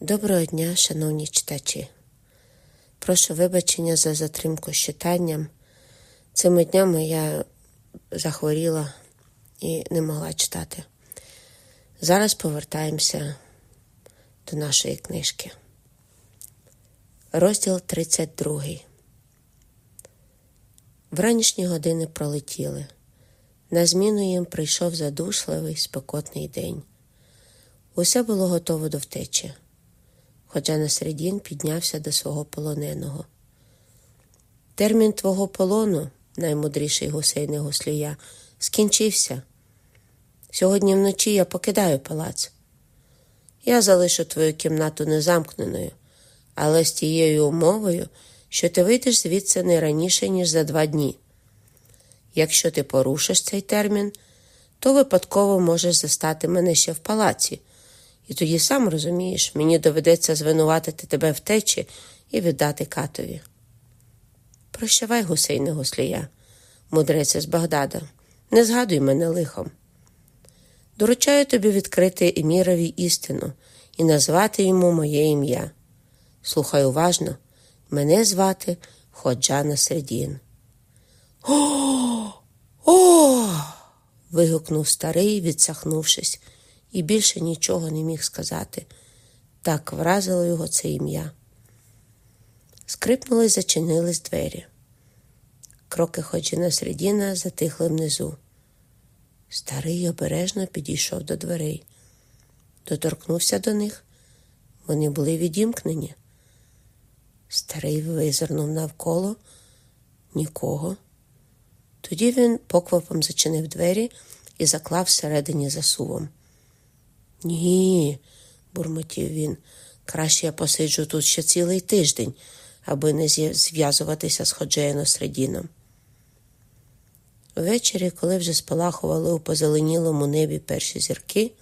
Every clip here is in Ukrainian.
Доброго дня, шановні читачі. Прошу вибачення за затримку з читанням. Цими днями я захворіла і не могла читати. Зараз повертаємося до нашої книжки. Розділ 32. Вранішні години пролетіли. На зміну їм прийшов задушливий спекотний день. Усе було готово до втечі хоча Насредін піднявся до свого полоненого. Термін твого полону, наймудріший гусейне гуслія, скінчився. Сьогодні вночі я покидаю палац. Я залишу твою кімнату незамкненою, але з тією умовою, що ти вийдеш звідси не раніше, ніж за два дні. Якщо ти порушиш цей термін, то випадково можеш застати мене ще в палаці, і тоді сам розумієш, мені доведеться звинуватити тебе втечі і віддати катові. Прощавай, гусейне гуслія, мудрець з Багдада, не згадуй мене лихом. Доручаю тобі відкрити Емірові істину і назвати йому моє ім'я. Слухай уважно, мене звати Ходжана Середін. О! О! вигукнув старий, відсахнувшись і більше нічого не міг сказати. Так вразило його це ім'я. Скрипнули зачинились двері. Кроки Ходжіна Средіна затихли внизу. Старий обережно підійшов до дверей, доторкнувся до них. Вони були відімкнені. Старий визирнув навколо нікого. Тоді він поквапом зачинив двері і заклав всередині засувом. Ні, бурмотів він. Краще я посиджу тут ще цілий тиждень, аби не зв'язуватися з Ходжеєно Средіном. Ввечері, коли вже спалахували у позеленілому небі перші зірки,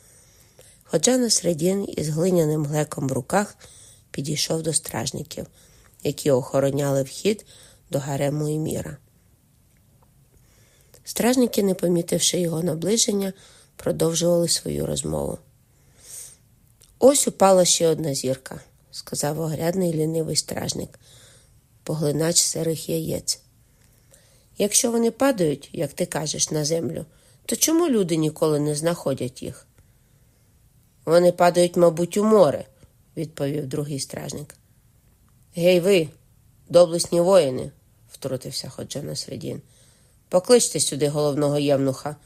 Ходжана Средін із глиняним глеком в руках підійшов до стражників, які охороняли вхід до гарему Еміра. Стражники, не помітивши його наближення, продовжували свою розмову. Ось упала ще одна зірка, сказав огрядний лінивий стражник, поглинач сирих яєць. Якщо вони падають, як ти кажеш, на землю, то чому люди ніколи не знаходять їх? Вони падають, мабуть, у море, відповів другий стражник. Гей, ви, доблесні воїни, втрутився Ходжана Средін. Покличте сюди головного євнуха.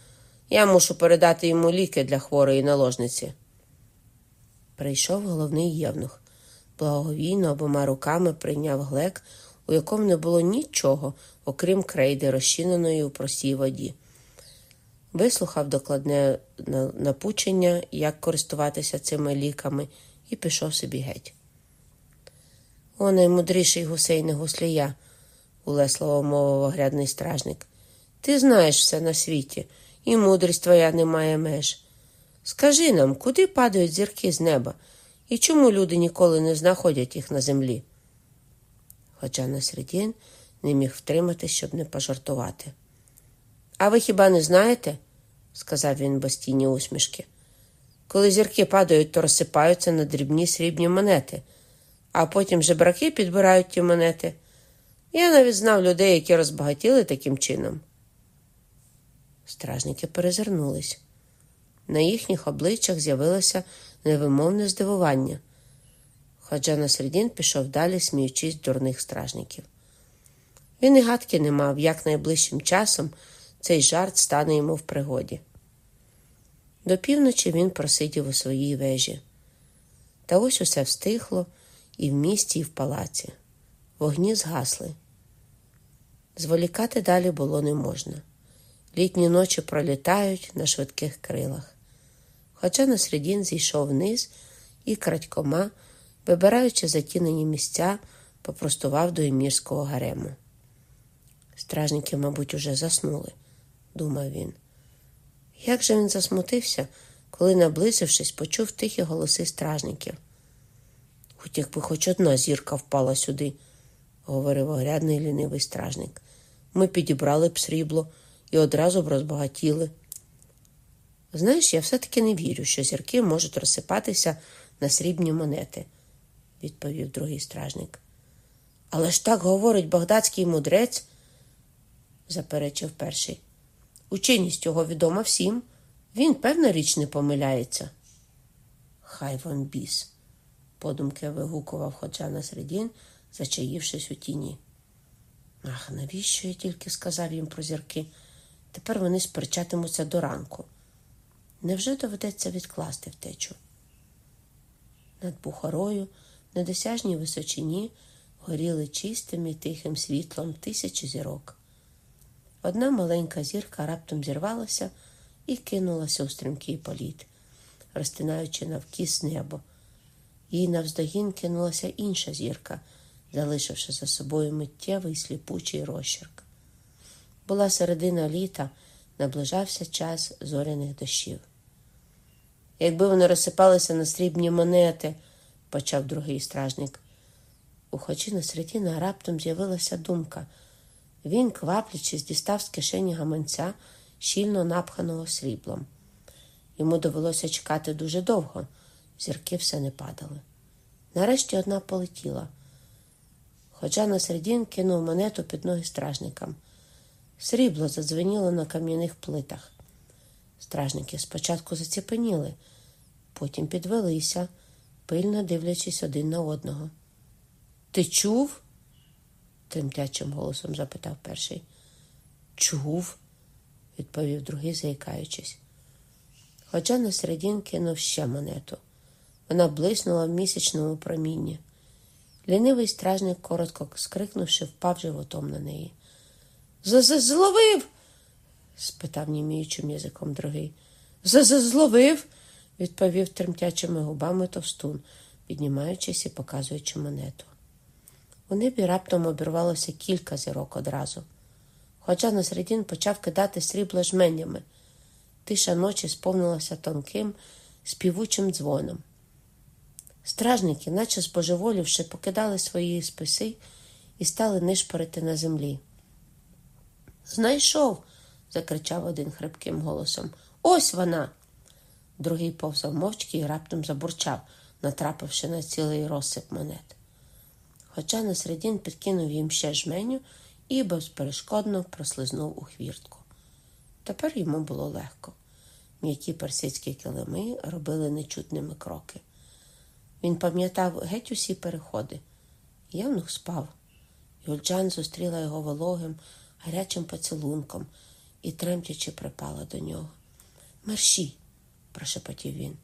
Я мушу передати йому ліки для хворої наложниці. Прийшов головний євнух. Благовійно обома руками прийняв глек, у якому не було нічого, окрім крейди, розчиненої у простій воді. Вислухав докладне напучення, як користуватися цими ліками, і пішов собі геть. О, наймудріший гусейне гуслія, улесливо мовив огрядний стражник. Ти знаєш все на світі, і мудрість твоя не має меж. Скажи нам, куди падають зірки з неба і чому люди ніколи не знаходять їх на землі? Хоча Насредін не міг втриматись, щоб не пожартувати. А ви хіба не знаєте? сказав він без тіні усмішки. Коли зірки падають, то розсипаються на дрібні срібні монети, а потім жебраки підбирають ті монети. Я навіть знав людей, які розбагатіли таким чином. Стражники перезирнулись. На їхніх обличчях з'явилося невимовне здивування. Ходжа Насредін пішов далі, сміючись дурних стражників. Він і гадки не мав, як найближчим часом цей жарт стане йому в пригоді. До півночі він просидів у своїй вежі. Та ось усе встихло і в місті, і в палаці. Вогні згасли. Зволікати далі було не можна. Літні ночі пролітають на швидких крилах. Хоча Насредін зійшов вниз і крадькома, вибираючи затінені місця, попростував до емірського гарему. Стражники, мабуть, уже заснули, думав він. Як же він засмутився, коли, наблизившись, почув тихі голоси стражників. Хоч якби хоч одна зірка впала сюди, говорив огрядний лінивий стражник. Ми підібрали б срібло і одразу б розбагатіли. Знаєш, я все-таки не вірю, що зірки можуть розсипатися на срібні монети, відповів другий стражник. Але ж так говорить багдадський мудрець, заперечив перший. Ученість його відома всім. Він, певна річ, не помиляється. Хай вон біс, подумки вигукував Ходжана Середін, зачаївшись у тіні. Ах, навіщо я тільки сказав їм про зірки? Тепер вони сперечатимуться до ранку. Невже доведеться відкласти втечу? Над бухарою, на досяжній височині, горіли чистим і тихим світлом тисячі зірок. Одна маленька зірка раптом зірвалася і кинулася у стрімкий політ, розтинаючи навкіс небо. Їй навздогін кинулася інша зірка, залишивши за собою миттєвий сліпучий розчерк. Була середина літа, наближався час зоряних дощів. Якби вони розсипалися на срібні монети, почав другий стражник. У Ходжіна Сретіна раптом з'явилася думка. Він, кваплячись, дістав з кишені гаманця, щільно напханого сріблом. Йому довелося чекати дуже довго, зірки все не падали. Нарешті одна полетіла. Ходжа на середін кинув монету під ноги стражникам. Срібло задзвеніло на кам'яних плитах. Стражники спочатку заціпеніли, потім підвелися, пильно дивлячись один на одного. Ти чув? тремтячим голосом запитав перший. Чув, відповів другий, заїкаючись. Хоча на середін кинув ще монету. Вона блиснула в місячному промінні. Лінивий стражник, коротко скрикнувши, впав животом на неї. Зловив? спитав німіючим язиком другий. Зловив? відповів тремтячими губами товстун, піднімаючись і показуючи монету. У небі раптом обірвалося кілька зірок одразу. Хоча на середін почав кидати срібло жменями. Тиша ночі сповнилася тонким, співучим дзвоном. Стражники, наче збожеволівши, покидали свої списи і стали нишпорити на землі. Знайшов. закричав один хрипким голосом. Ось вона. Другий повзав мовчки і раптом забурчав, натрапивши на цілий розсип монет. Хоча на середін підкинув їм ще жменю і безперешкодно прослизнув у хвіртку. Тепер йому було легко. М'які персидські килими робили нечутними кроки. Він пам'ятав геть усі переходи. Євнух спав. Юльджан зустріла його вологим, гарячим поцілунком і тремтячи припала до нього. Мерші, прошепотів він.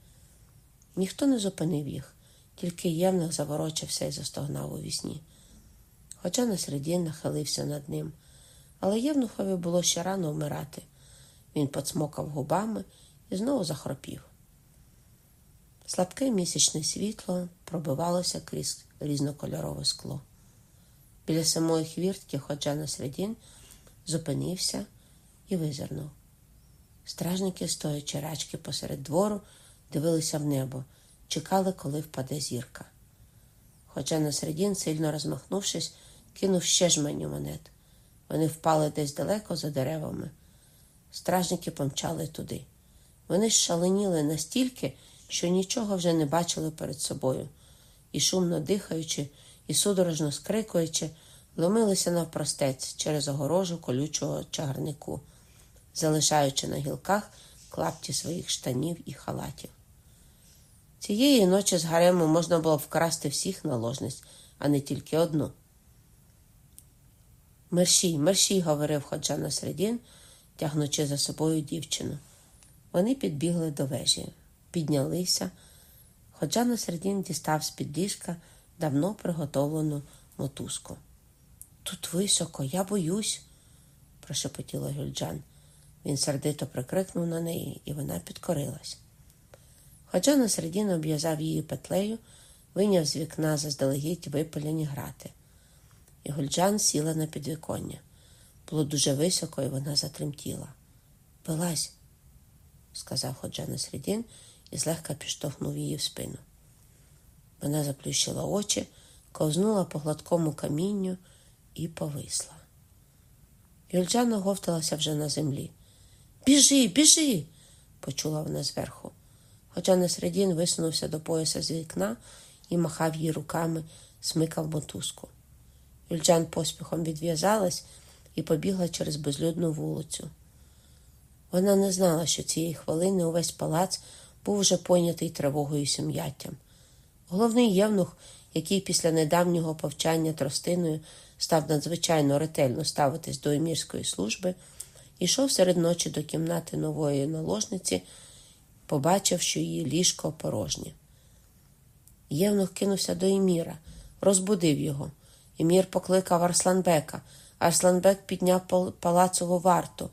Ніхто не зупинив їх, тільки євнух заворочився і застогнав у вісні. Хоча на середі нахилився над ним, але євнухові було ще рано вмирати. Він поцмокав губами і знову захропів. Слабке місячне світло пробивалося крізь різнокольорове скло. Біля самої хвіртки ходжа на середін зупинився і визирнув. Стражники, стоячи рачки посеред двору, дивилися в небо, чекали, коли впаде зірка. Хоча на середін, сильно розмахнувшись, кинув ще жменю монет. Вони впали десь далеко за деревами. Стражники помчали туди. Вони шаленіли настільки, що нічого вже не бачили перед собою, і, шумно дихаючи, і судорожно скрикуючи, ломилися навпростець через огорожу колючого чагарнику, залишаючи на гілках клапті своїх штанів і халатів. Цієї ночі з гарему можна було вкрасти всіх наложниць, а не тільки одну. Мерщій, мерщій, говорив ходжа на середін, тягнучи за собою дівчину. Вони підбігли до вежі, піднялися. Ходжа на середін дістав з під ліжка давно приготовлену мотузку. Тут високо, я боюсь, прошепотіла Гюльджан. Він сердито прикрикнув на неї, і вона підкорилась. Ходжа на середін обв'язав її петлею, виняв з вікна заздалегідь випалені грати. І Гульджан сіла на підвіконня. Було дуже високо, і вона затремтіла. Вилазь, сказав Ходжа на середін і злегка підштовхнув її в спину. Вона заплющила очі, ковзнула по гладкому камінню і повисла. Юльджана говталася вже на землі. Біжи, біжи, почула вона зверху. Хоча Несредін висунувся до пояса з вікна і махав їй руками, смикав мотузку. Юльджан поспіхом відв'язалась і побігла через безлюдну вулицю. Вона не знала, що цієї хвилини увесь палац був уже понятий тривогою і сум'яттям. Головний євнух, який після недавнього повчання тростиною став надзвичайно ретельно ставитись до емірської служби, ішов серед ночі до кімнати нової наложниці, побачив, що її ліжко порожнє. Євнух кинувся до Еміра, розбудив його. Емір покликав Арсланбека. Арсланбек підняв палацову варту,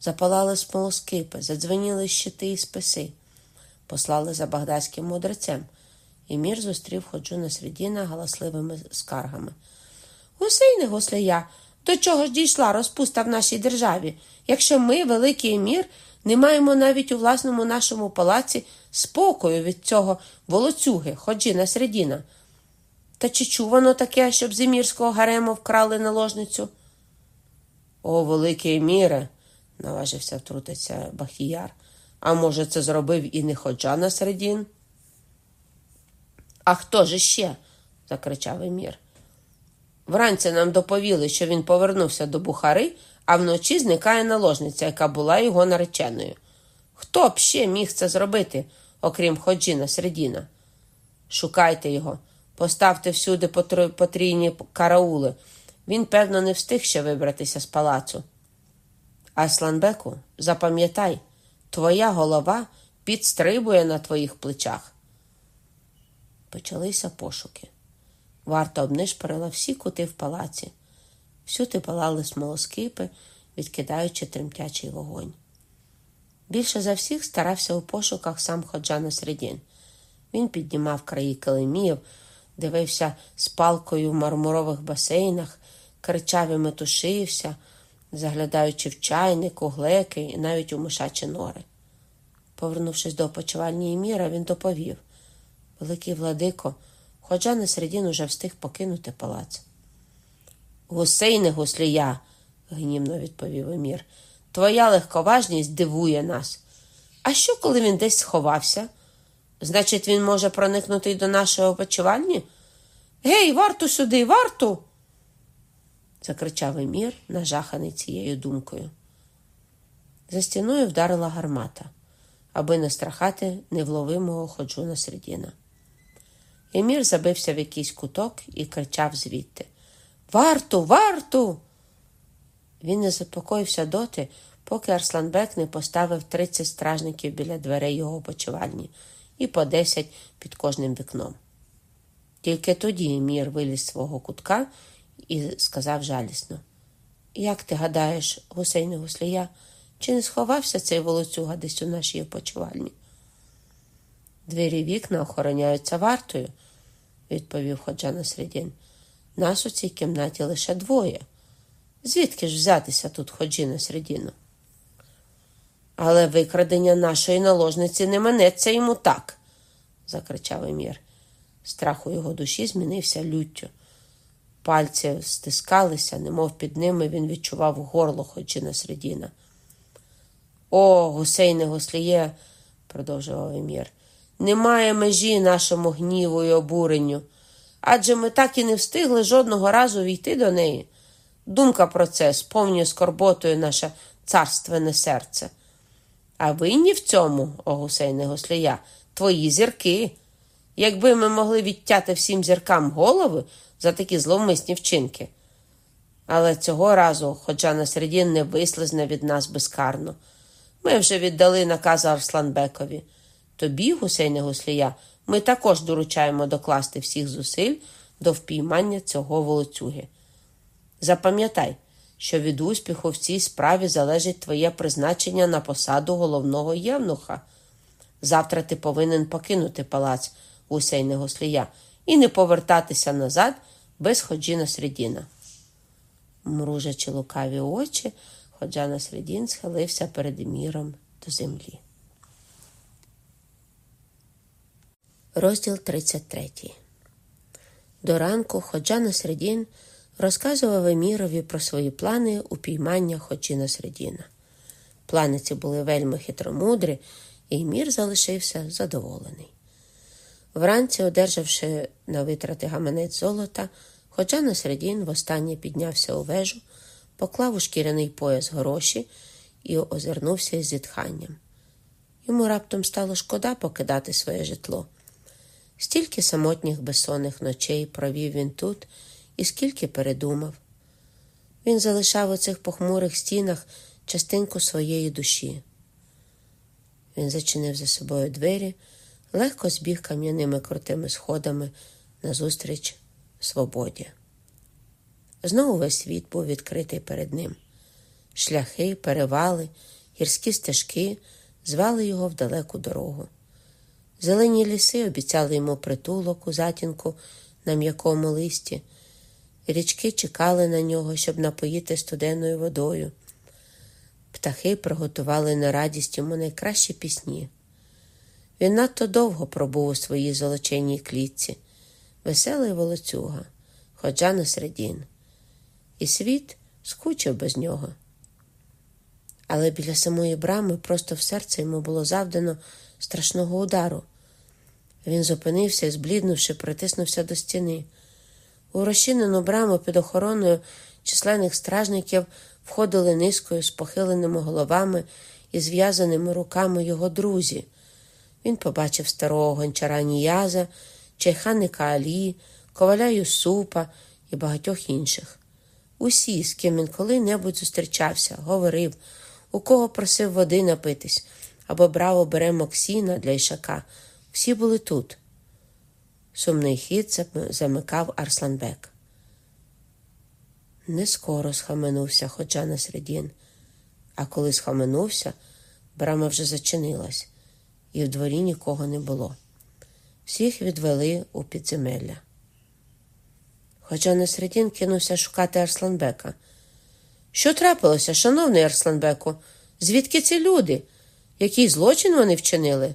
запалали смолоскипи, задзвеніли щити і списи, послали за багдадським мудрецем. Емір зустрів ходжу на середіна галасливими скаргами. Гусейне гусляя, до чого ж дійшла розпуста в нашій державі, якщо ми, великий емір, не маємо навіть у власному нашому палаці спокою від цього волоцюги, ходжіна середіна. Та чи чувано таке, щоб з емірського гарему вкрали наложницю? О, великий еміре, наважився втрутитися Бахіяр. А може, це зробив і не ходжа на середін? А хто ж ще? закричав Емір. Вранці нам доповіли, що він повернувся до Бухари, а вночі зникає наложниця, яка була його нареченою. Хто б ще міг це зробити, окрім Ходжіна Середіна? Шукайте його, поставте всюди потрійні караули. Він, певно, не встиг ще вибратися з палацу. Асланбеку, запам'ятай, твоя голова підстрибує на твоїх плечах. Почалися пошуки. Варта обнишпорила всі кути в палаці. Всюди палали смолоскипи, відкидаючи тремтячий вогонь. Більше за всіх старався у пошуках сам Ходжана Середін. Він піднімав краї килимів, дивився з палкою в мармурових басейнах, кричав і метушився, заглядаючи в чайник, у глеки і навіть у мишачі нори. Повернувшись до опочивальні міра, він доповів Великий владико, хоча на середін уже встиг покинути палац. Гусей не гуслія, гнівно відповів Емір. Твоя легковажність дивує нас. А що, коли він десь сховався? Значить, він може проникнути й до нашої опочивальні? Гей, варту сюди, варту. закричав Емір, нажаханий цією думкою. За стіною вдарила гармата, аби не страхати невловимого ходжу на середіна. Емір забився в якийсь куток і кричав звідти Варту, варту. Він не заспокоївся доти, поки Арсланбек не поставив 30 стражників біля дверей його почувальні і по 10 під кожним вікном. Тільки тоді Емір виліз з свого кутка і сказав жалісно Як ти гадаєш, гусейне гуслія, чи не сховався цей волоцюга десь у нашій опочивальні? Двері вікна охороняються вартою відповів Ходжа Середін. Нас у цій кімнаті лише двоє. Звідки ж взятися тут ходжі на середину? Але викрадення нашої наложниці не минеться йому так, закричав Емір. Страх у його душі змінився люттю. Пальці стискалися, немов під ними він відчував горло ходжіна середіна. О, гусейне госліє, продовжував Емір. Немає межі нашому гніву і обуренню, адже ми так і не встигли жодного разу війти до неї. Думка про це сповнює скорботою наше царственне серце. А винні в цьому, о гусейне гослія, твої зірки. Якби ми могли відтяти всім зіркам голови за такі зловмисні вчинки. Але цього разу, хоча на середін не вислизне від нас безкарно, ми вже віддали наказ Арсланбекові. Тобі, гусейне гуслія, ми також доручаємо докласти всіх зусиль до впіймання цього волоцюги. Запам'ятай, що від успіху в цій справі залежить твоє призначення на посаду головного євнуха. Завтра ти повинен покинути палац гусейне гуслія і не повертатися назад без ходжіна Средіна. Мружачи лукаві очі, ходжана Средін схилився перед міром до землі. Розділ 33 До ранку Ходжа Середін розказував Емірові про свої плани упіймання Ходжіна Середіна. Плани ці були вельми хитромудрі, і Емір залишився задоволений. Вранці, одержавши на витрати гаманець золота, хоча на середін востаннє піднявся у вежу, поклав у шкіряний пояс гроші і озирнувся із зітханням. Йому раптом стало шкода покидати своє житло. Стільки самотніх безсонних ночей провів він тут і скільки передумав. Він залишав у цих похмурих стінах частинку своєї душі. Він зачинив за собою двері, легко збіг кам'яними крутими сходами назустріч свободі. Знову весь світ був відкритий перед ним. Шляхи, перевали, гірські стежки звали його в далеку дорогу. Зелені ліси обіцяли йому притулок у затінку на м'якому листі. Річки чекали на нього, щоб напоїти студенною водою. Птахи приготували на радість йому найкращі пісні. Він надто довго пробув у своїй золоченій клітці, веселий волоцюга, ходжа на середін. І світ скучив без нього. Але біля самої брами просто в серце йому було завдано страшного удару. Він зупинився і, збліднувши, притиснувся до стіни. У розчинену браму під охороною численних стражників входили низкою з похиленими головами і зв'язаними руками його друзі. Він побачив старого гончара Ніяза, чайханика Алі, коваля Юсупа і багатьох інших. Усі, з ким він коли-небудь зустрічався, говорив, у кого просив води напитись або брав оберемок сіна для ішака, всі були тут. Сумний хід замикав Арсланбек. Не скоро схаменувся ходжа на середін, а коли схаменувся, брама вже зачинилась, і в дворі нікого не було. Всіх відвели у підземелля. Хоча на середін кинувся шукати Арсланбека. Що трапилося, шановний Арсланбеку? Звідки ці люди? Який злочин вони вчинили?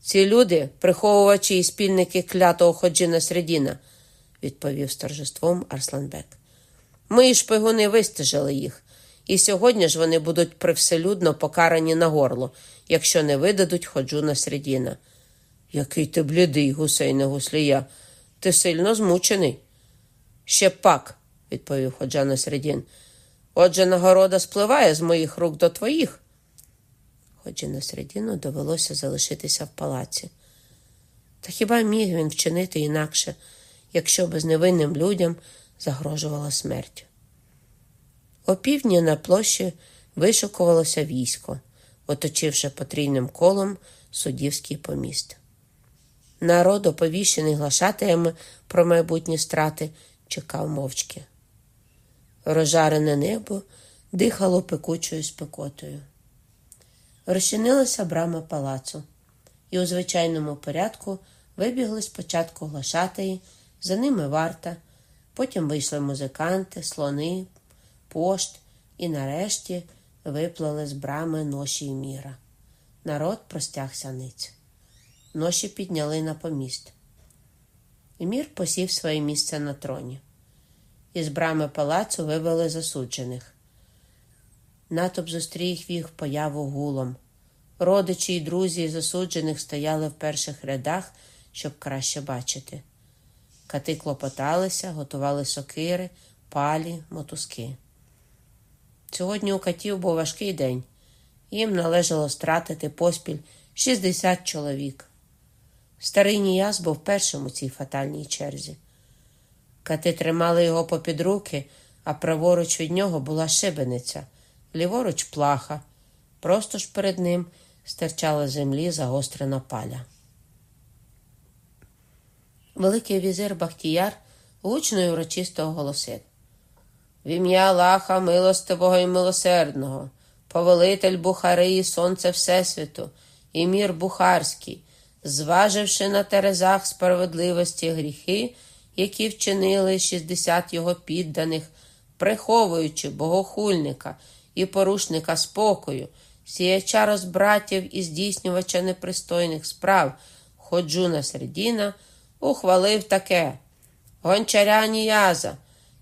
Ці люди приховувачі і спільники клятого ходжина Средіна, відповів з торжеством Арсланбек. Ми шпигуни вистежили їх, і сьогодні ж вони будуть привселюдно покарані на горло, якщо не видадуть ходжуна Средіна. Який ти блідий, гусейне гуслія, ти сильно змучений. Ще пак, відповів ходжа Средін. Отже, нагорода спливає з моїх рук до твоїх. Ходжі на середину довелося залишитися в палаці. Та хіба міг він вчинити інакше, якщо безневинним людям загрожувала смерть? Опівдні на площі вишукувалося військо, оточивши потрійним колом суддівський поміст. Народ, оповіщений глашатаями про майбутні страти, чекав мовчки. Розжарене небо дихало пекучою спекотою. Розчинилася брама палацу, і у звичайному порядку вибігли спочатку глашатаї, за ними варта, потім вийшли музиканти, слони, пошт і нарешті виплали з брами ноші й міра. Народ простягся ниць. Ноші підняли на поміст. І мір посів своє місце на троні. Із брами палацу вивели засуджених. Натоп зустріг їх появу гулом. Родичі й друзі засуджених стояли в перших рядах, щоб краще бачити. Кати клопоталися, готували сокири, палі, мотузки. Сьогодні у катів був важкий день. Їм належало стратити поспіль 60 чоловік. Старий Ніяз був першим у цій фатальній черзі. Кати тримали його попід руки, а праворуч від нього була шибениця, ліворуч плаха. Просто ж перед ним стирчала землі загострена паля. Великий візир Бахтіяр гучно і урочисто оголосив В ім'я Аллаха милостивого і милосердного, повелитель Бухари, і сонце Всесвіту, і мір Бухарський, зваживши на терезах справедливості гріхи які вчинили 60 його підданих, приховуючи богохульника і порушника спокою, сіяча розбратів і здійснювача непристойних справ, ходжуна Середіна, ухвалив таке гончаря Ніяза,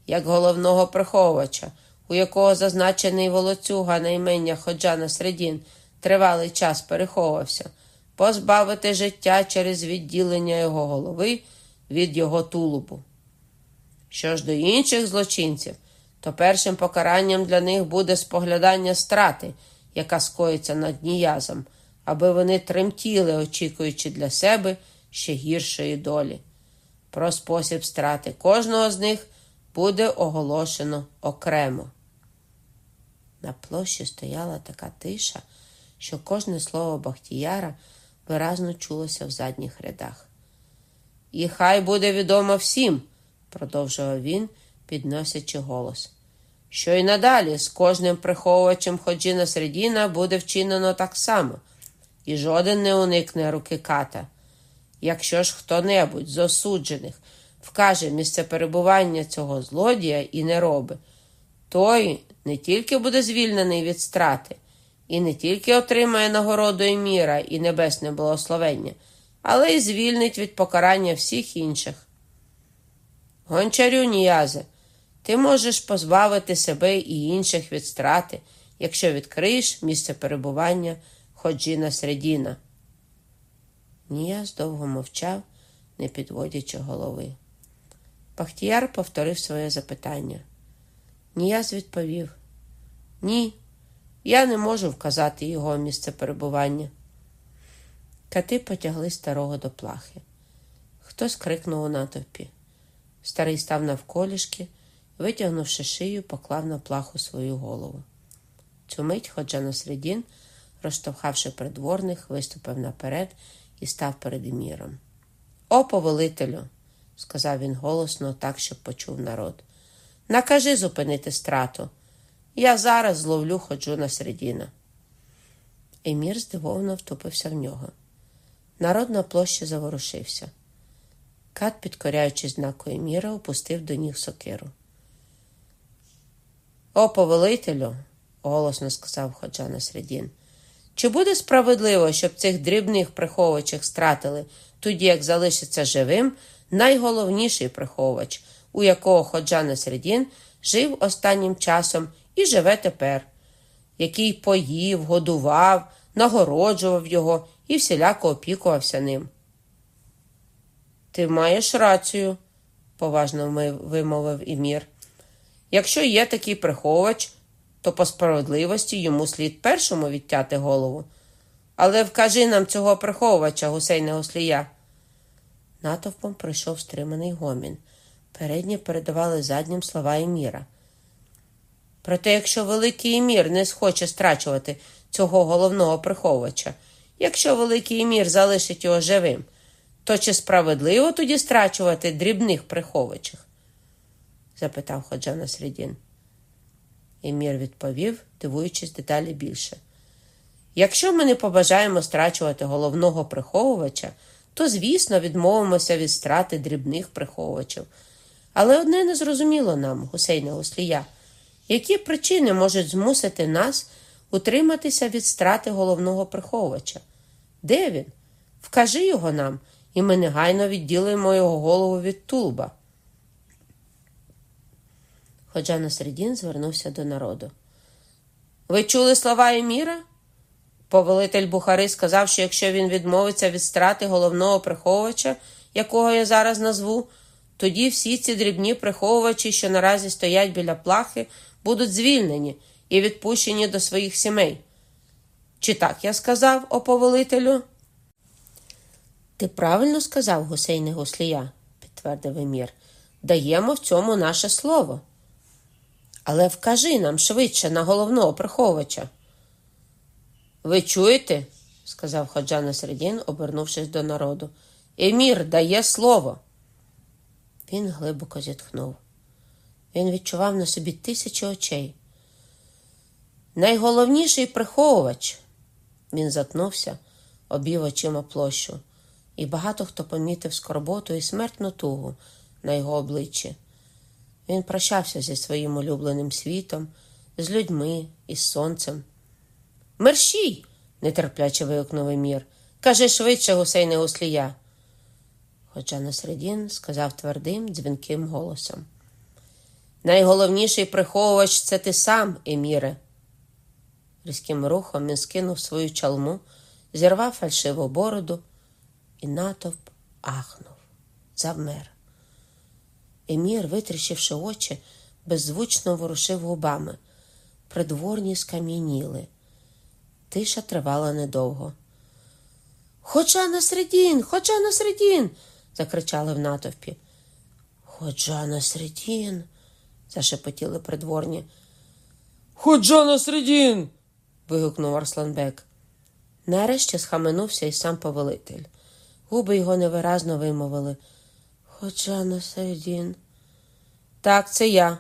як головного приховувача, у якого зазначений волоцюга на імення Ходжана Середін тривалий час переховувався, позбавити життя через відділення його голови від його тулубу. Що ж до інших злочинців, то першим покаранням для них буде споглядання страти, яка скоїться над ніязом, аби вони тремтіли, очікуючи для себе ще гіршої долі. Про спосіб страти кожного з них буде оголошено окремо. На площі стояла така тиша, що кожне слово Бахтіяра виразно чулося в задніх рядах. І хай буде відомо всім, продовжував він, підносячи голос, що й надалі з кожним приховувачем Ходжіна Средіна буде вчинено так само, і жоден не уникне руки ката. Якщо ж хто-небудь з осуджених вкаже місце перебування цього злодія і не роби, той не тільки буде звільнений від страти, і не тільки отримає нагороду Еміра і небесне благословення, але й звільнить від покарання всіх інших. Гончарю Ніязе, ти можеш позбавити себе і інших від страти, якщо відкриєш місце перебування Ходжіна Средіна. Ніяз довго мовчав, не підводячи голови. Пахтіяр повторив своє запитання. Ніяз відповів: Ні, я не можу вказати його місце перебування. Кати потягли старого до плахи. Хтось крикнув у натовпі. Старий став навколішки, витягнувши шию, поклав на плаху свою голову. Цю мить ходжа на середін, розштовхавши придворних, виступив наперед і став перед еміром. О, повелителю, сказав він голосно, так, щоб почув народ. Накажи зупинити страту. Я зараз зловлю ходжу на середіна. Емір здивовано втупився в нього. Народ на площі заворушився. Кат, підкоряючись знаку Еміра, опустив до ніг сокиру. О, повелителю, голосно сказав ходжа на. Чи буде справедливо, щоб цих дрібних приховувачів стратили, тоді як залишиться живим найголовніший приховувач, у якого ходжа на жив останнім часом і живе тепер, який поїв, годував, нагороджував його і всіляко опікувався ним. Ти маєш рацію, поважно вимовив Імір. Якщо є такий приховувач, то по справедливості йому слід першому відтяти голову. Але вкажи нам цього приховувача, гусейне гуслія. Натовпом прийшов стриманий гомін. Передні передавали заднім слова Еміра. Проте, якщо великий Емір не схоче страчувати цього головного приховувача, якщо великий Емір залишить його живим, то чи справедливо тоді страчувати дрібних приховувачів? Запитав Ходжана Средін. Емір відповів, дивуючись деталі більше. Якщо ми не побажаємо страчувати головного приховувача, то, звісно, відмовимося від страти дрібних приховувачів. Але одне не зрозуміло нам, гусейне Гуслія, які причини можуть змусити нас утриматися від страти головного приховувача? Де він? Вкажи його нам, і ми негайно відділимо його голову від тулба. Ходжа Насредін звернувся до народу. Ви чули слова Еміра? Повелитель Бухари сказав, що якщо він відмовиться від страти головного приховувача, якого я зараз назву, тоді всі ці дрібні приховувачі, що наразі стоять біля плахи, будуть звільнені і відпущені до своїх сімей. Чи так я сказав, о повелителю? Ти правильно сказав, гусейне гуслія, підтвердив Емір. Даємо в цьому наше слово. Але вкажи нам швидше на головного приховувача. Ви чуєте? сказав Ходжа Насредін, обернувшись до народу. Емір дає слово. Він глибоко зітхнув. Він відчував на собі тисячі очей. Найголовніший приховувач. Він затнувся, обів очима площу, і багато хто помітив скорботу і смертну тугу на його обличчі. Він прощався зі своїм улюбленим світом, з людьми і з сонцем. Мерщій, нетерпляче вигукнув Емір. Кажи швидше, гусейне гуслія. Хоча Насредін сказав твердим, дзвінким голосом. Найголовніший приховувач це ти сам, Еміре. Різким рухом він скинув свою чалму, зірвав фальшиву бороду, і натовп ахнув, завмер. Емір, витріщивши очі, беззвучно ворушив губами. Придворні скам'яніли. Тиша тривала недовго. Ходжа на середін, ходжа на середін. закричали в натовпі. Ходжа на середін, зашепотіли придворні. Ходжа на середін. вигукнув Арсланбек. Нарешті схаменувся і сам повелитель. Губи його невиразно вимовили. Ходжа на середін. Так, це я.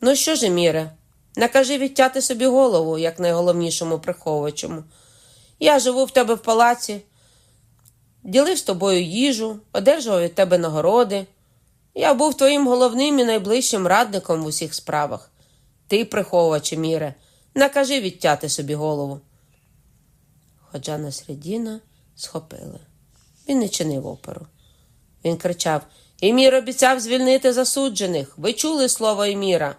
Ну що ж, Еміре, накажи відтяти собі голову, як найголовнішому приховувачому. Я живу в тебе в палаці, ділив з тобою їжу, одержував від тебе нагороди. Я був твоїм головним і найближчим радником в усіх справах. Ти, приховувач, Еміре, накажи відтяти собі голову. Ходжана Средіна схопили. Він не чинив опору. Він кричав Емір обіцяв звільнити засуджених. Ви чули слово Еміра?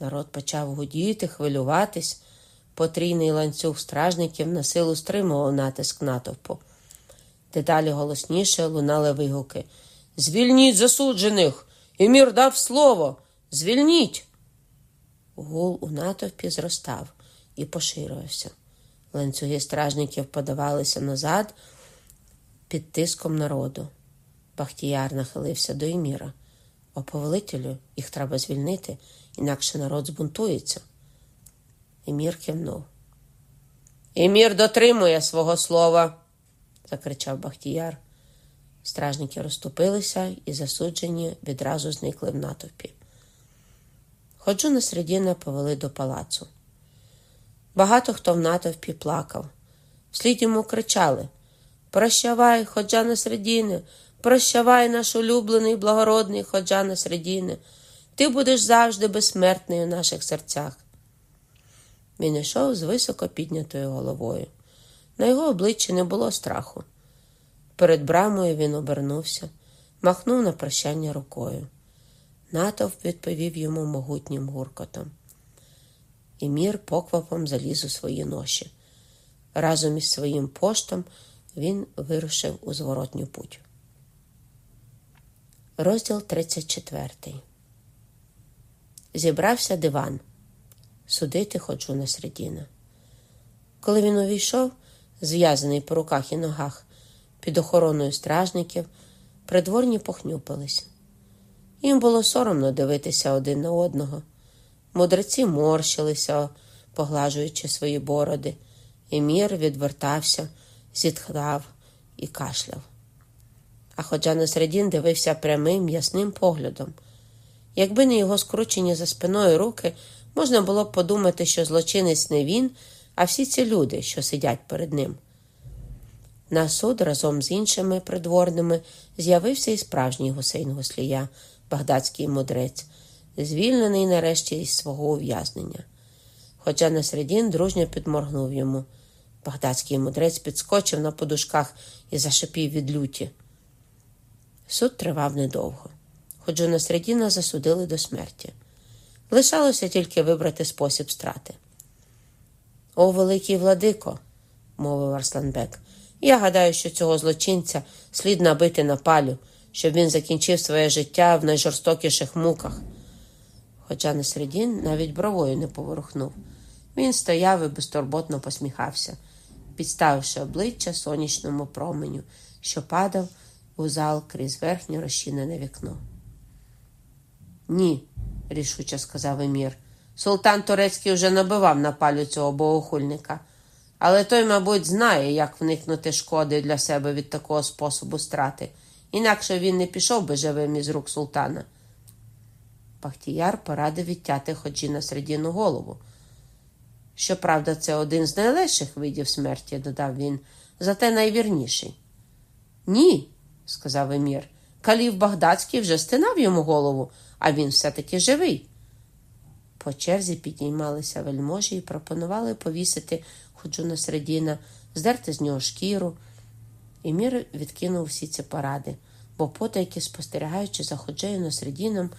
Народ почав гудіти, хвилюватись. Потрійний ланцюг стражників на силу стримував натиск натовпу. Дедалі голосніше лунали вигуки. Звільніть засуджених! Емір дав слово. Звільніть. Гул у натовпі зростав і поширювався. Ланцюги стражників подавалися назад під тиском народу. Бахтіяр нахилився до Еміра. О повелителю їх треба звільнити, інакше народ збунтується. Емір кивнув. Емір дотримує свого слова, закричав Бахтіяр. Стражники розступилися і засуджені відразу зникли в натовпі. Ходжу на середина повели до палацу. Багато хто в натовпі плакав. Вслід йому кричали Прощавай, ходжа на середини, прощавай, наш улюблений, благородний ходжа на середини. Ти будеш завжди безсмертний у наших серцях. Він йшов з високо піднятою головою. На його обличчі не було страху. Перед брамою він обернувся, махнув на прощання рукою. Натовп відповів йому могутнім гуркотом. І мір поквапом заліз у свої ноші. Разом із своїм поштом він вирушив у зворотню путь. Розділ 34 Зібрався диван. Судити ходжу на середіна. Коли він увійшов, зв'язаний по руках і ногах, під охороною стражників, придворні похнюпилися. Їм було соромно дивитися один на одного. Мудреці морщилися, поглажуючи свої бороди. Емір відвертався, зітхав і кашляв. А Ходжа середін дивився прямим, ясним поглядом. Якби не його скручені за спиною руки, можна було б подумати, що злочинець не він, а всі ці люди, що сидять перед ним. На суд разом з іншими придворними з'явився і справжній гусейн Гуслія, багдадський мудрець, звільнений нарешті із свого ув'язнення. Хоча Насредін дружньо підморгнув йому. Багдадський мудрець підскочив на подушках і зашипів від люті. Суд тривав недовго. Ходжу Насредіна засудили до смерті. Лишалося тільки вибрати спосіб страти. О, великий владико, мовив Арсланбек, я гадаю, що цього злочинця слід набити на палю, щоб він закінчив своє життя в найжорстокіших муках. Хоча Насредін навіть бровою не поворухнув. Він стояв і безтурботно посміхався, підставивши обличчя сонячному променю, що падав у зал крізь верхнє розчинене вікно. Ні, рішуче сказав Емір. Султан Турецький вже набивав на палю цього богохульника, але той, мабуть, знає, як вникнути шкоди для себе від такого способу страти, інакше він не пішов би живим із рук султана. Бахтіяр порадив відтяти ходжі на середину голову. Щоправда, це один з найлегших видів смерті, додав він, зате найвірніший. Ні, сказав Емір. Калів Багдадський вже стинав йому голову, а він все-таки живий. По черзі підіймалися вельможі і пропонували повісити ходжу середіна, здерти з нього шкіру. Емір відкинув всі ці поради, бо потайки, спостерігаючи за ходжею Насредіном,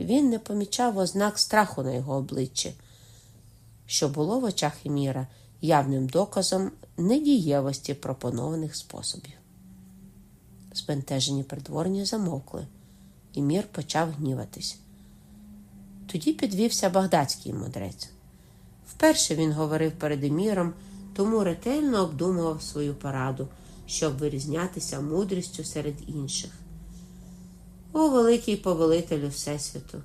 він не помічав ознак страху на його обличчі. Що було в очах Еміра, явним доказом недієвості пропонованих способів. Збентежені придворні замовкли, і мір почав гніватись. Тоді підвівся багдадський мудрець. Вперше він говорив перед еміром, тому ретельно обдумував свою пораду, щоб вирізнятися мудрістю серед інших. О, великий повелителю Всесвіту!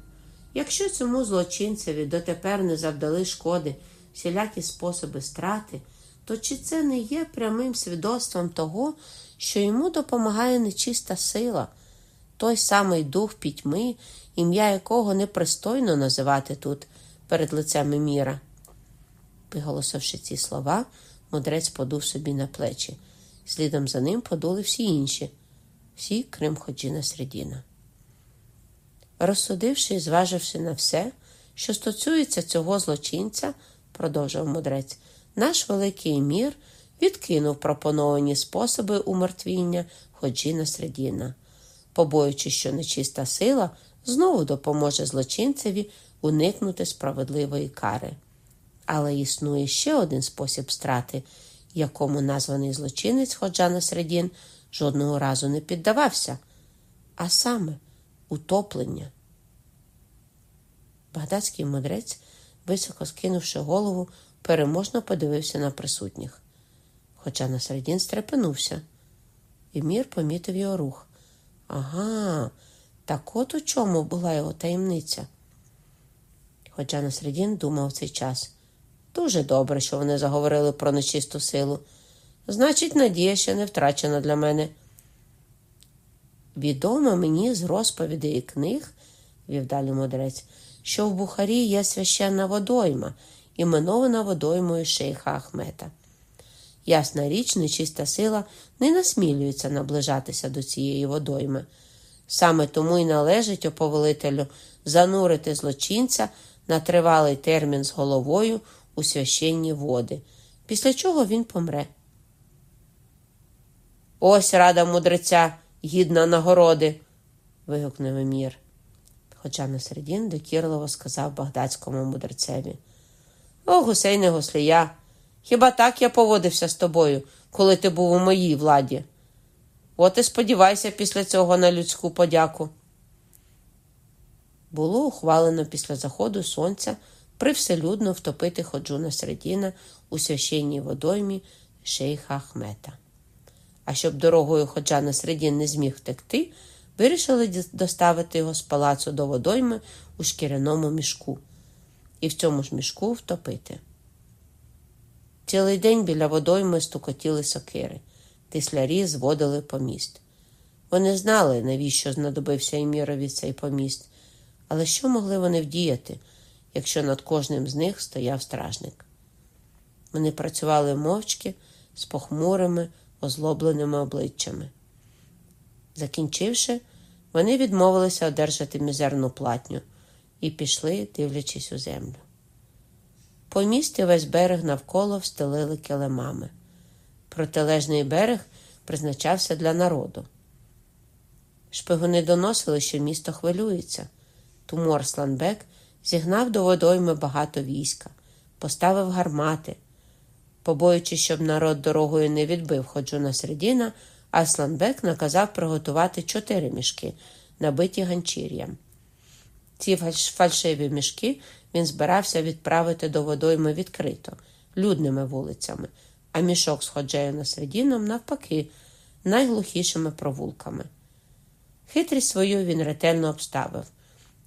Якщо цьому злочинцеві дотепер не завдали шкоди всілякі способи страти, то чи це не є прямим свідоцтвом того, що йому допомагає нечиста сила, той самий дух пітьми, ім'я якого непристойно називати тут перед лицем Еміра? Виголосивши ці слова, мудрець подув собі на плечі. Слідом за ним подули всі інші, всі крім Ходжіна Средіна. Розсудивши і зваживши на все, що стосується цього злочинця, продовжив мудрець, наш великий мір відкинув пропоновані способи умертвіння Ходжіна Средіна, побоюючись, що нечиста сила знову допоможе злочинцеві уникнути справедливої кари. Але існує ще один спосіб страти, якому названий злочинець Ходжана Средін жодного разу не піддавався, а саме утоплення. Багдадський мудрець, високо скинувши голову, переможно подивився на присутніх. Хоча на середін стрепенувся, і мір помітив його рух. Ага, так от у чому була його таємниця. Хоча на середін думав цей час. Дуже добре, що вони заговорили про нечисту силу. Значить, надія ще не втрачена для мене. Відомо мені з розповідей і книг, вів далі мудрець, що в Бухарі є священна водойма, іменована водоймою шейха Ахмета. Ясна річ, нечиста сила не насмілюється наближатися до цієї водойми. Саме тому й належить оповелителю занурити злочинця на тривалий термін з головою у священні води, після чого він помре. Ось рада мудреця, гідна нагороди. вигукнув емір. Хоча на середін докірливо сказав багдадському мудрецеві. О, гусейне гослія, хіба так я поводився з тобою, коли ти був у моїй владі? От і сподівайся після цього на людську подяку. Було ухвалено після заходу сонця привселюдно втопити Ходжуна Средіна у священній водоймі шейха Ахмета. А щоб дорогою Ходжана Средін не зміг втекти, вирішили доставити його з палацу до водойми у шкіряному мішку і в цьому ж мішку втопити. Цілий день біля водойми стукотіли сокири, тислярі зводили поміст. Вони знали, навіщо знадобився Емірові цей поміст, але що могли вони вдіяти, якщо над кожним з них стояв стражник? Вони працювали мовчки з похмурими, озлобленими обличчями. Закінчивши, вони відмовилися одержати мізерну платню і пішли, дивлячись у землю. По місті весь берег навколо встелили килимами. Протилежний берег призначався для народу. Шпигуни доносили, що місто хвилюється, тому Арсланбек зігнав до водойми багато війська, поставив гармати. Побоюючись, щоб народ дорогою не відбив Ходжуна Середіна, Асланбек наказав приготувати чотири мішки, набиті ганчір'ям. Ці фальшиві мішки він збирався відправити до водойми відкрито, людними вулицями, а мішок з ходжею на середіном, навпаки, найглухішими провулками. Хитрість свою він ретельно обставив.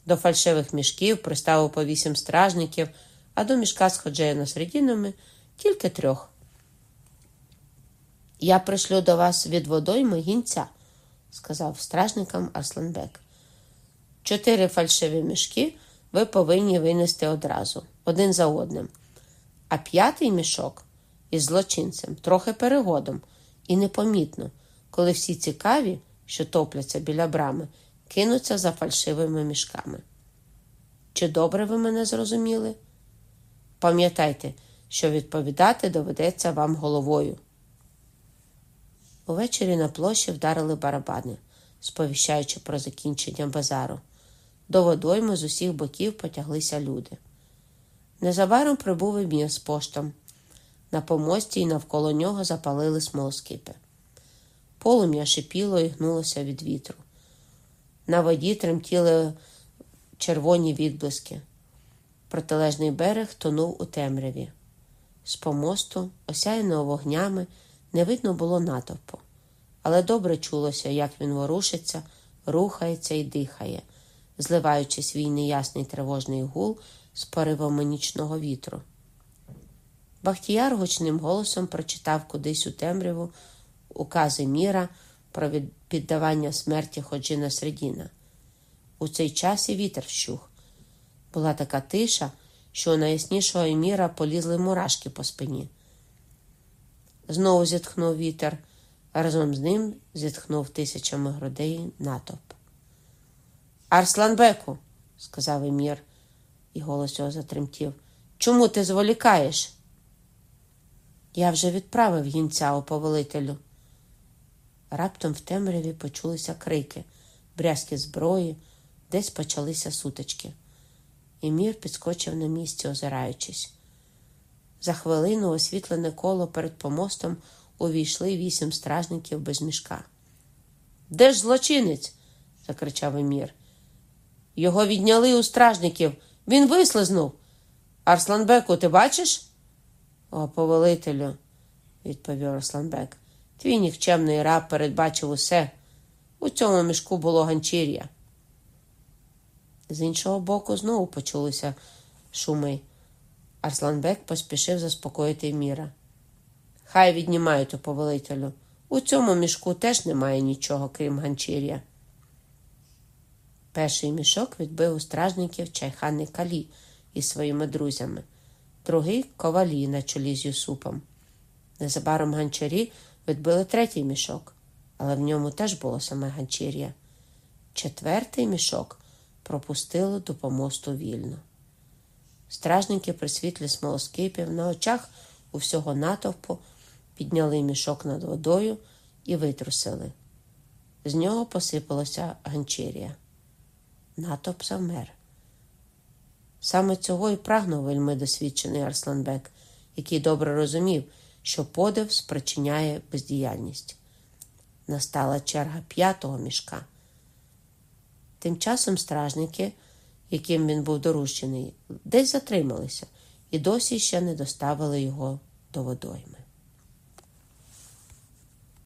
До фальшивих мішків приставив по вісім стражників, а до мішка з ходжею на середінами тільки трьох. Я пришлю до вас від водойми гінця, сказав стражникам Арсленбек. Чотири фальшиві мішки ви повинні винести одразу, один за одним. А п'ятий мішок із злочинцем трохи перегодом і непомітно, коли всі цікаві, що топляться біля брами, кинуться за фальшивими мішками. Чи добре ви мене зрозуміли? Пам'ятайте, що відповідати доведеться вам головою. Увечері на площі вдарили барабани, сповіщаючи про закінчення базару. До водойми з усіх боків потяглися люди. Незабаром прибув емір з поштом. На помості і навколо нього запалили смолоскипи. Полум'я шипіло і гнулося від вітру. На воді тремтіли червоні відблиски. Протилежний берег тонув у темряві. З помосту, осяяного вогнями, не видно було натовпу, але добре чулося, як він ворушиться, рухається і дихає, зливаючи свій неясний тривожний гул з поривами нічного вітру. Бахтіяр гучним голосом прочитав кудись у темряву укази міра про піддавання смерті Ходжина Средіна. У цей час і вітер вщух. Була така тиша, що у найяснішого еміра полізли мурашки по спині. Знову зітхнув вітер, разом з ним зітхнув тисячами грудей натовп. Арсланбеку, сказав емір, і голос його затремтів. Чому ти зволікаєш? Я вже відправив гінця у повелителю. Раптом в темряві почулися крики, брязки зброї, десь почалися сутички. Емір підскочив на місці, озираючись. За хвилину освітлене коло перед помостом увійшли вісім стражників без мішка. Де ж злочинець? закричав Емір. Його відняли у стражників. Він вислизнув. Арсланбеку, ти бачиш? О, повелителю, відповів Арсланбек. Твій нікчемний раб передбачив усе. У цьому мішку було ганчір'я. З іншого боку знову почулися шуми. Арсланбек поспішив заспокоїти Міра. Хай віднімають у повелителю. У цьому мішку теж немає нічого, крім ганчір'я. Перший мішок відбив у стражників чайхани Калі із своїми друзями, другий ковалі на чолі з Юсупом. Незабаром ганчарі відбили третій мішок, але в ньому теж було саме ганчір'я. Четвертий мішок пропустили до помосту вільно. Стражники при світлі смолоскипів на очах у всього натовпу підняли мішок над водою і витрусили. З нього посипалося ганчір'я. Натовп завмер. Саме цього і прагнув вельми досвідчений Арсланбек, який добре розумів, що подив спричиняє бездіяльність. Настала черга п'ятого мішка. Тим часом стражники, яким він був доручений, десь затрималися і досі ще не доставили його до водойми.